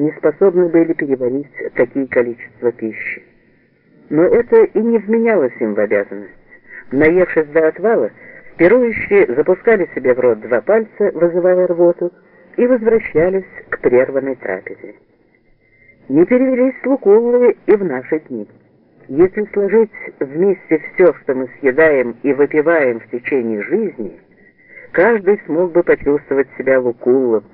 не способны были переварить такие количества пищи. Но это и не вменялось им в обязанность. Наевшись до отвала, пирующие запускали себе в рот два пальца, вызывая рвоту, и возвращались к прерванной трапезе. Не перевелись лукулы и в наши дни. Если сложить вместе все, что мы съедаем и выпиваем в течение жизни, каждый смог бы почувствовать себя лукулом,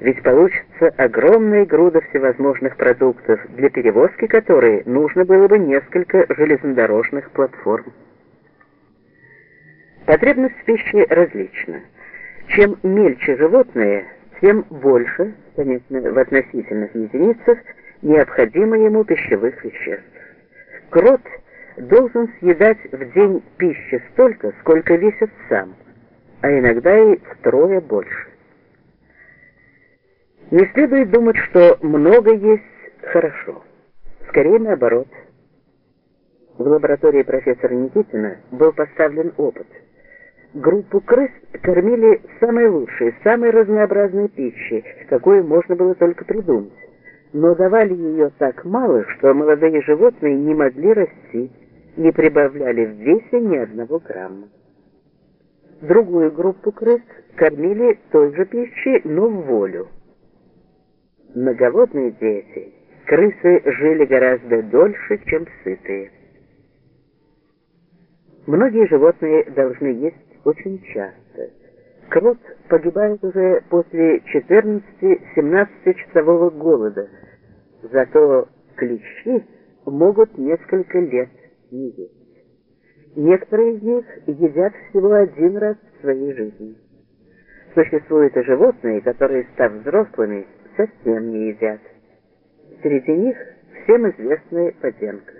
ведь получится огромная груда всевозможных продуктов, для перевозки которой нужно было бы несколько железнодорожных платформ. Потребность в пище различна. Чем мельче животное, тем больше, конечно, в относительных единицах, необходимо ему пищевых веществ. Крот должен съедать в день пищи столько, сколько весит сам, а иногда и втрое больше. Не следует думать, что много есть хорошо. Скорее наоборот. В лаборатории профессора Никитина был поставлен опыт. Группу крыс кормили самой лучшей, самой разнообразной пищей, какую можно было только придумать. Но давали ее так мало, что молодые животные не могли расти, не прибавляли в весе ни одного грамма. Другую группу крыс кормили той же пищей, но в волю. Многоводные дети, крысы жили гораздо дольше, чем сытые. Многие животные должны есть очень часто. Крот погибает уже после 14-17 часового голода, зато клещи могут несколько лет не есть. Некоторые из них едят всего один раз в своей жизни. Существуют и животные, которые, став взрослыми, совсем не едят. Среди них всем известная подземка.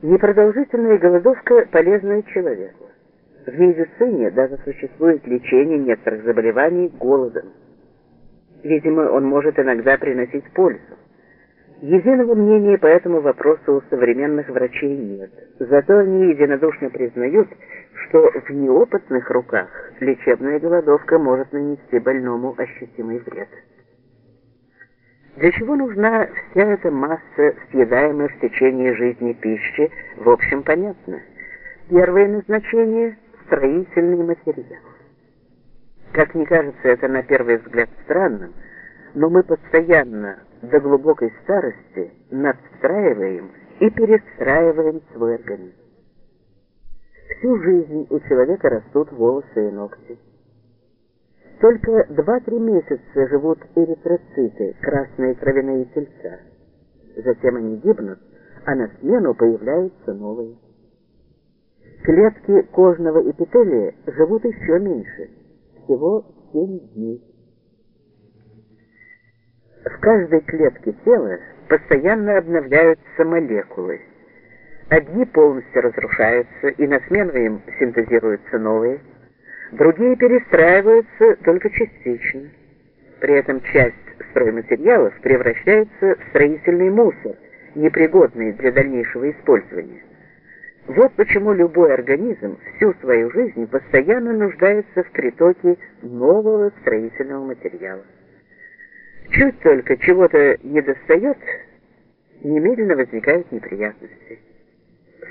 Непродолжительная голодовка полезна человеку. В медицине даже существует лечение некоторых заболеваний голодом. Видимо, он может иногда приносить пользу. Единого мнения по этому вопросу у современных врачей нет. Зато они единодушно признают, что в неопытных руках лечебная голодовка может нанести больному ощутимый вред. Для чего нужна вся эта масса съедаемой в течение жизни пищи, в общем понятно. Первое назначение – строительный материал. Как не кажется это на первый взгляд странным, но мы постоянно до глубокой старости надстраиваем и перестраиваем свой организм. Всю жизнь у человека растут волосы и ногти. Только 2-3 месяца живут эритроциты, красные кровяные тельца. Затем они гибнут, а на смену появляются новые. Клетки кожного эпителия живут еще меньше, всего 7 дней. В каждой клетке тела постоянно обновляются молекулы. Одни полностью разрушаются, и на смену им синтезируются новые, другие перестраиваются только частично. При этом часть стройматериалов превращается в строительный мусор, непригодный для дальнейшего использования. Вот почему любой организм всю свою жизнь постоянно нуждается в притоке нового строительного материала. Чуть только чего-то недостает, немедленно возникают неприятности.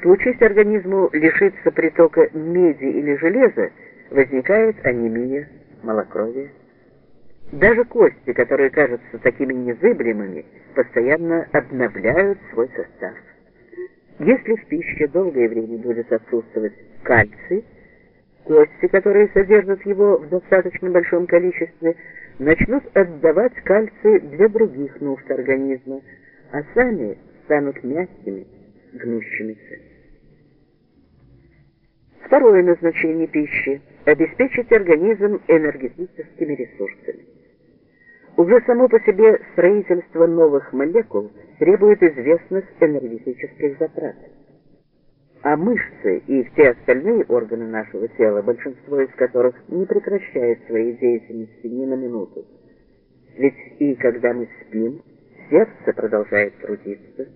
Случись организму лишиться притока меди или железа, возникает анемия, малокровие. Даже кости, которые кажутся такими незыблемыми, постоянно обновляют свой состав. Если в пище долгое время будет отсутствовать кальций, кости, которые содержат его в достаточно большом количестве, начнут отдавать кальций для других нужд организма, а сами станут мягкими, гнущимися. Второе назначение пищи – обеспечить организм энергетическими ресурсами. Уже само по себе строительство новых молекул требует известных энергетических затрат. А мышцы и все остальные органы нашего тела, большинство из которых не прекращает своей деятельности ни на минуту. Ведь и когда мы спим, сердце продолжает трудиться,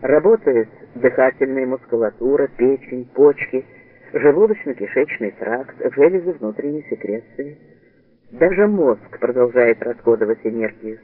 работает дыхательная мускулатура, печень, почки, желудочно-кишечный тракт, железы внутренней секреции. Даже мозг продолжает расходовать энергию.